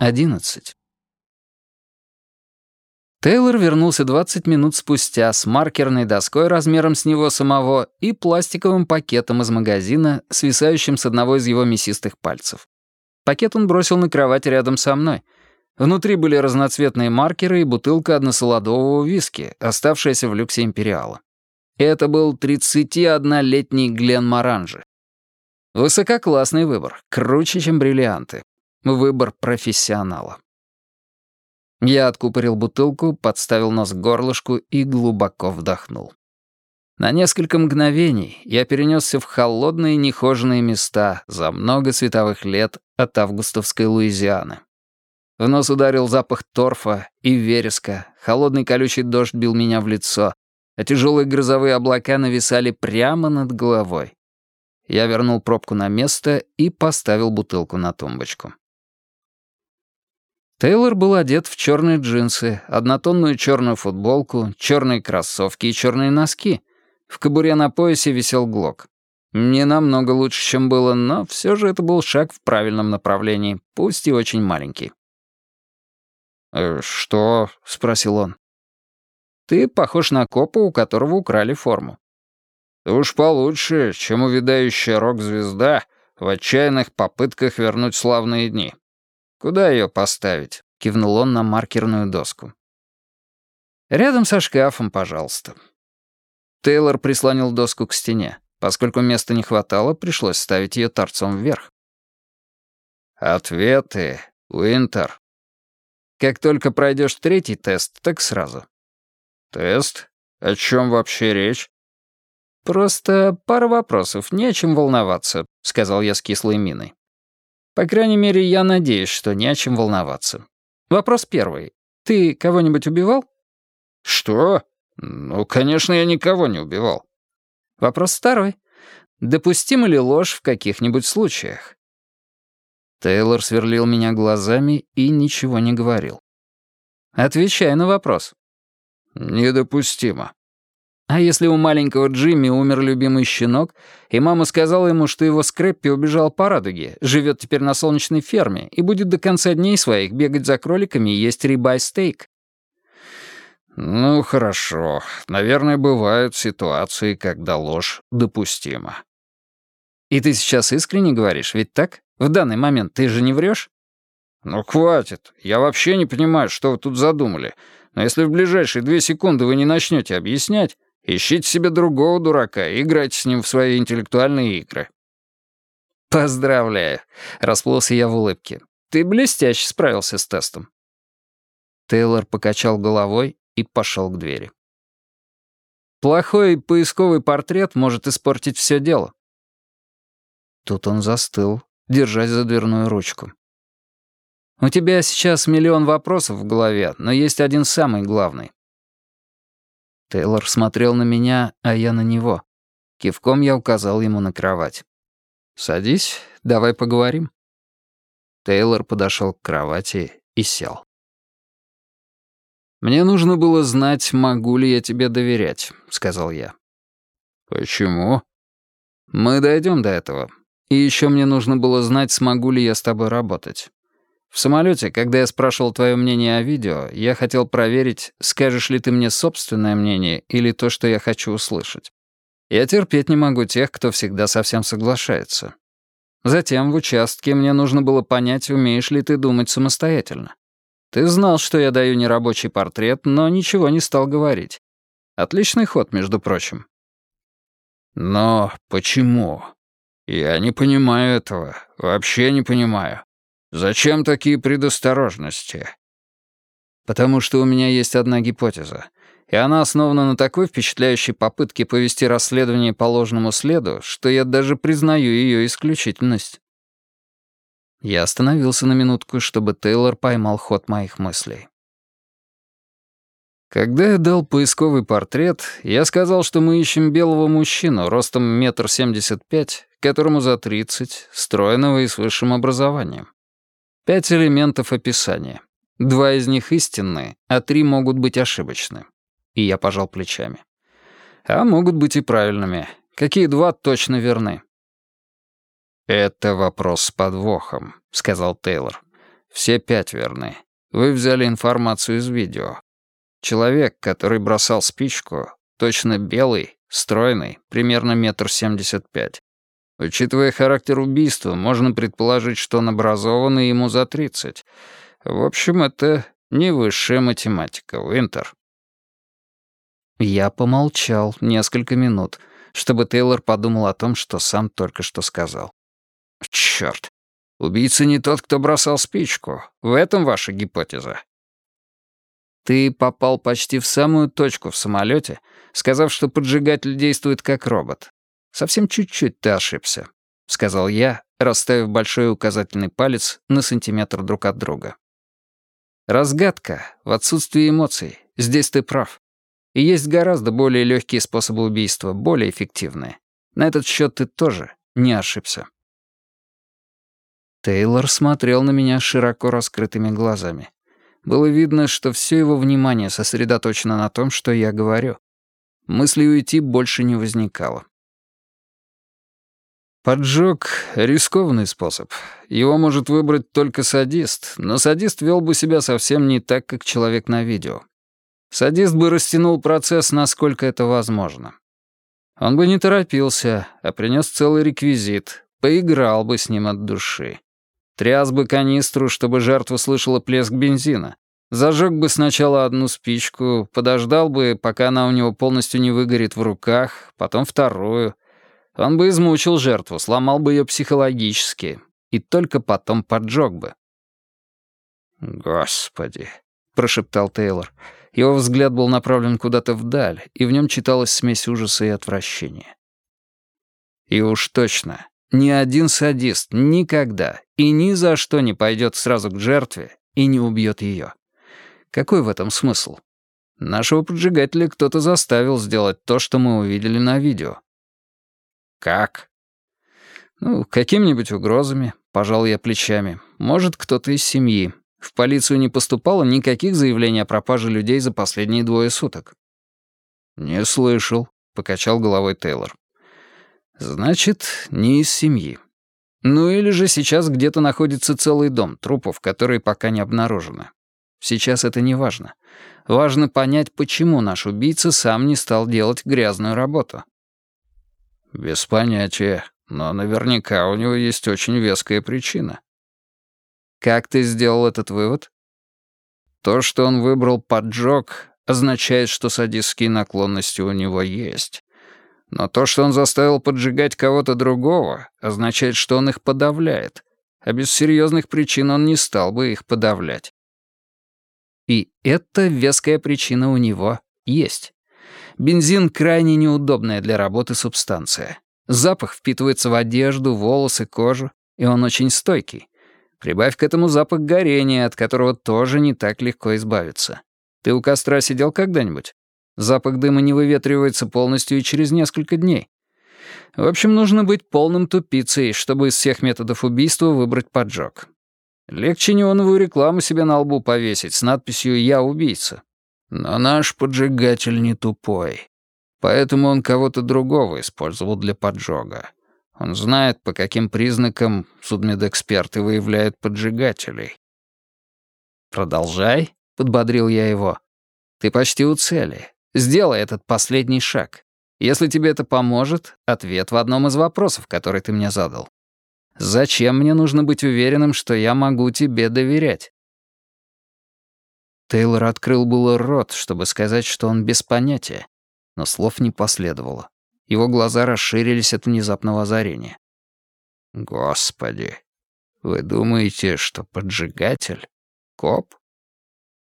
11. Тейлор вернулся 20 минут спустя с маркерной доской размером с него самого и пластиковым пакетом из магазина, свисающим с одного из его мясистых пальцев. Пакет он бросил на кровать рядом со мной. Внутри были разноцветные маркеры и бутылка односолодового виски, оставшаяся в люксе Империала. Это был 31-летний Глен Маранжи. Высококлассный выбор, круче, чем бриллианты. Выбор профессионала. Я откупорил бутылку, подставил нос к горлышку и глубоко вдохнул. На несколько мгновений я перенесся в холодные нехоженные места за много световых лет от августовской Луизианы. В нос ударил запах торфа и вереска, холодный колючий дождь бил меня в лицо, а тяжелые грозовые облака нависали прямо над головой. Я вернул пробку на место и поставил бутылку на тумбочку. Тейлор был одет в черные джинсы, однотонную черную футболку, черные кроссовки и черные носки. В кобуре на поясе висел глок. Не намного лучше, чем было, но все же это был шаг в правильном направлении, пусть и очень маленький. «Э, «Что?» — спросил он. «Ты похож на копа, у которого украли форму». «Уж получше, чем увядающая рок-звезда в отчаянных попытках вернуть славные дни», «Куда ее поставить?» — кивнул он на маркерную доску. «Рядом со шкафом, пожалуйста». Тейлор прислонил доску к стене. Поскольку места не хватало, пришлось ставить ее торцом вверх. «Ответы, Уинтер». «Как только пройдешь третий тест, так сразу». «Тест? О чем вообще речь?» «Просто пара вопросов, не о чем волноваться», — сказал я с кислой миной. По крайней мере, я надеюсь, что не о чем волноваться. Вопрос первый. Ты кого-нибудь убивал? Что? Ну, конечно, я никого не убивал. Вопрос второй. Допустима ли ложь в каких-нибудь случаях? Тейлор сверлил меня глазами и ничего не говорил. Отвечай на вопрос. Недопустимо. А если у маленького Джимми умер любимый щенок, и мама сказала ему, что его Скрэппи убежал по радуге, живет теперь на солнечной ферме и будет до конца дней своих бегать за кроликами и есть рибай-стейк? Ну, хорошо. Наверное, бывают ситуации, когда ложь допустима. И ты сейчас искренне говоришь, ведь так? В данный момент ты же не врешь? Ну, хватит. Я вообще не понимаю, что вы тут задумали. Но если в ближайшие две секунды вы не начнете объяснять, Ищите себе другого дурака и играйте с ним в свои интеллектуальные игры». «Поздравляю», — расплылся я в улыбке. «Ты блестяще справился с тестом». Тейлор покачал головой и пошел к двери. «Плохой поисковый портрет может испортить все дело». Тут он застыл, держась за дверную ручку. «У тебя сейчас миллион вопросов в голове, но есть один самый главный. Тейлор смотрел на меня, а я на него. Кивком я указал ему на кровать. «Садись, давай поговорим». Тейлор подошел к кровати и сел. «Мне нужно было знать, могу ли я тебе доверять», — сказал я. «Почему?» «Мы дойдем до этого. И еще мне нужно было знать, смогу ли я с тобой работать. В самолете, когда я спрашивал твое мнение о видео, я хотел проверить, скажешь ли ты мне собственное мнение или то, что я хочу услышать. Я терпеть не могу тех, кто всегда совсем соглашается. Затем в участке мне нужно было понять, умеешь ли ты думать самостоятельно. Ты знал, что я даю нерабочий портрет, но ничего не стал говорить. Отличный ход, между прочим. Но почему? Я не понимаю этого. Вообще не понимаю. «Зачем такие предосторожности?» «Потому что у меня есть одна гипотеза, и она основана на такой впечатляющей попытке повести расследование по ложному следу, что я даже признаю ее исключительность». Я остановился на минутку, чтобы Тейлор поймал ход моих мыслей. Когда я дал поисковый портрет, я сказал, что мы ищем белого мужчину ростом метр семьдесят пять, которому за тридцать, стройного и с высшим образованием. Пять элементов описания. Два из них истинные, а три могут быть ошибочны. И я пожал плечами. А могут быть и правильными. Какие два точно верны? «Это вопрос с подвохом», — сказал Тейлор. все пять верны. Вы взяли информацию из видео. Человек, который бросал спичку, точно белый, стройный, примерно метр семьдесят пять. Учитывая характер убийства, можно предположить, что он образован и ему за тридцать. В общем, это не высшая математика, Уинтер. Я помолчал несколько минут, чтобы Тейлор подумал о том, что сам только что сказал. «Чёрт! Убийца не тот, кто бросал спичку. В этом ваша гипотеза?» «Ты попал почти в самую точку в самолете, сказав, что поджигатель действует как робот. Совсем чуть-чуть ты ошибся», — сказал я, расставив большой указательный палец на сантиметр друг от друга. «Разгадка в отсутствии эмоций. Здесь ты прав. И есть гораздо более легкие способы убийства, более эффективные. На этот счет ты тоже не ошибся». Тейлор смотрел на меня широко раскрытыми глазами. Было видно, что все его внимание сосредоточено на том, что я говорю. Мысли уйти больше не возникало. Поджог — рискованный способ. Его может выбрать только садист, но садист вел бы себя совсем не так, как человек на видео. Садист бы растянул процесс, насколько это возможно. Он бы не торопился, а принес целый реквизит, поиграл бы с ним от души. Тряс бы канистру, чтобы жертва слышала плеск бензина. Зажег бы сначала одну спичку, подождал бы, пока она у него полностью не выгорит в руках, потом вторую. Он бы измучил жертву, сломал бы ее психологически, и только потом поджег бы. «Господи», — прошептал Тейлор. Его взгляд был направлен куда-то вдаль, и в нем читалась смесь ужаса и отвращения. «И уж точно, ни один садист никогда и ни за что не пойдет сразу к жертве и не убьет ее. Какой в этом смысл? Нашего поджигателя кто-то заставил сделать то, что мы увидели на видео. Как? Ну, какими-нибудь угрозами, пожал я плечами. Может, кто-то из семьи. В полицию не поступало никаких заявлений о пропаже людей за последние двое суток. Не слышал, покачал головой Тейлор. Значит, не из семьи. Ну или же сейчас где-то находится целый дом трупов, которые пока не обнаружены. Сейчас это не важно. Важно понять, почему наш убийца сам не стал делать грязную работу. Без понятия, но наверняка у него есть очень веская причина. Как ты сделал этот вывод? То, что он выбрал поджог, означает, что садистские наклонности у него есть. Но то, что он заставил поджигать кого-то другого, означает, что он их подавляет, а без серьезных причин он не стал бы их подавлять. И эта веская причина у него есть. Бензин — крайне неудобная для работы субстанция. Запах впитывается в одежду, волосы, кожу, и он очень стойкий. Прибавь к этому запах горения, от которого тоже не так легко избавиться. Ты у костра сидел когда-нибудь? Запах дыма не выветривается полностью и через несколько дней. В общем, нужно быть полным тупицей, чтобы из всех методов убийства выбрать поджог. Легче неоновую рекламу себе на лбу повесить с надписью «Я убийца». Но наш поджигатель не тупой. Поэтому он кого-то другого использовал для поджога. Он знает, по каким признакам судмедэксперты выявляют поджигателей. «Продолжай», — подбодрил я его. «Ты почти у цели. Сделай этот последний шаг. Если тебе это поможет, ответ в одном из вопросов, который ты мне задал. Зачем мне нужно быть уверенным, что я могу тебе доверять?» Тейлор открыл было рот, чтобы сказать, что он без понятия, но слов не последовало. Его глаза расширились от внезапного озарения. «Господи, вы думаете, что поджигатель — коп?»